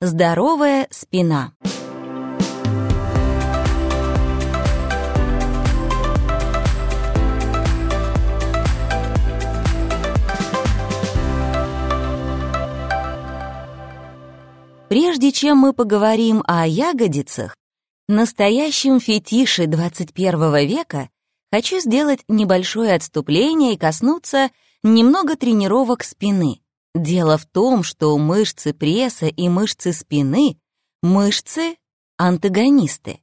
Здоровая спина. Прежде чем мы поговорим о ягодицах, настоящем фетише 21 века, хочу сделать небольшое отступление и коснуться немного тренировок спины. Дело в том, что мышцы пресса и мышцы спины — мышцы антагонисты.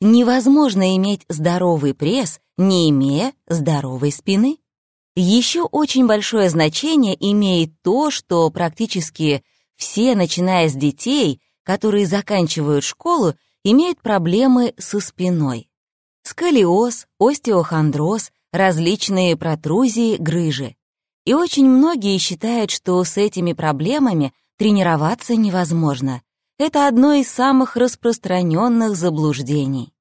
Невозможно иметь здоровый пресс, не имея здоровой спины. Еще очень большое значение имеет то, что практически все, начиная с детей, которые заканчивают школу, имеют проблемы со спиной. Сколиоз, остеохондроз, различные протрузии, грыжи. И очень многие считают, что с этими проблемами тренироваться невозможно. Это одно из самых распространенных заблуждений.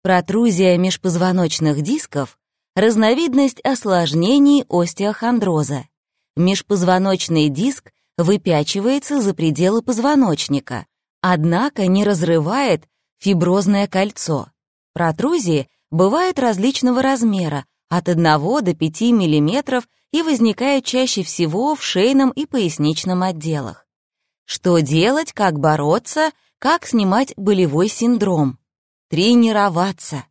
Протрузия межпозвоночных дисков — разновидность осложнений остеохондроза. Межпозвоночный диск выпячивается за пределы позвоночника, однако не разрывает фиброзное кольцо. Протрузии бывают различного размера, от 1 до 5 мм и возникают чаще всего в шейном и поясничном отделах. Что делать, как бороться, как снимать болевой синдром? Тренироваться.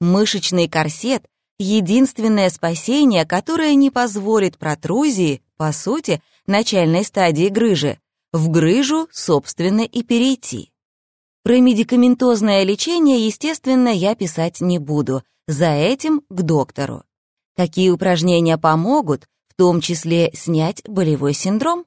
Мышечный корсет — единственное спасение, которое не позволит протрузии, по сути, начальной стадии грыжи, в грыжу, собственно, и перейти. Про медикаментозное лечение, естественно, я писать не буду, за этим к доктору. Какие упражнения помогут, в том числе снять болевой синдром?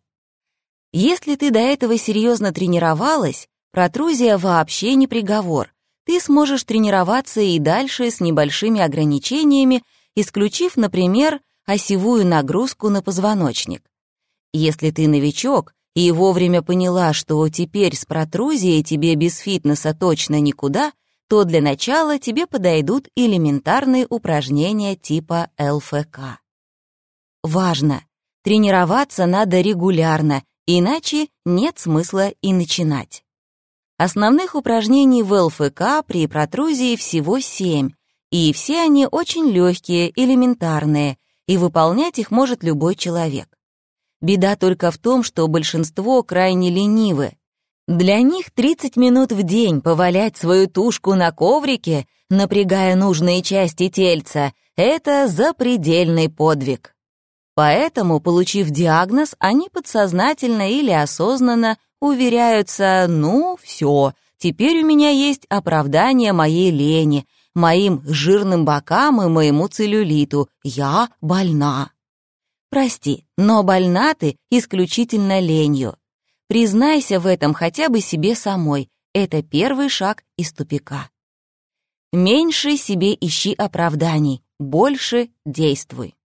Если ты до этого серьезно тренировалась, протрузия вообще не приговор. Ты сможешь тренироваться и дальше с небольшими ограничениями, исключив, например, осевую нагрузку на позвоночник. Если ты новичок и вовремя поняла, что теперь с протрузией тебе без фитнеса точно никуда, то для начала тебе подойдут элементарные упражнения типа ЛФК. Важно! Тренироваться надо регулярно, иначе нет смысла и начинать. Основных упражнений в ЛФК при протрузии всего семь, и все они очень легкие, элементарные, и выполнять их может любой человек. Беда только в том, что большинство крайне ленивы. Для них 30 минут в день повалять свою тушку на коврике, напрягая нужные части тельца, это запредельный подвиг. Поэтому, получив диагноз, они подсознательно или осознанно уверяются, ну, все, теперь у меня есть оправдание моей лени, моим жирным бокам и моему целлюлиту, я больна. Прости, но больна ты исключительно ленью. Признайся в этом хотя бы себе самой. Это первый шаг из тупика. Меньше себе ищи оправданий, больше действуй.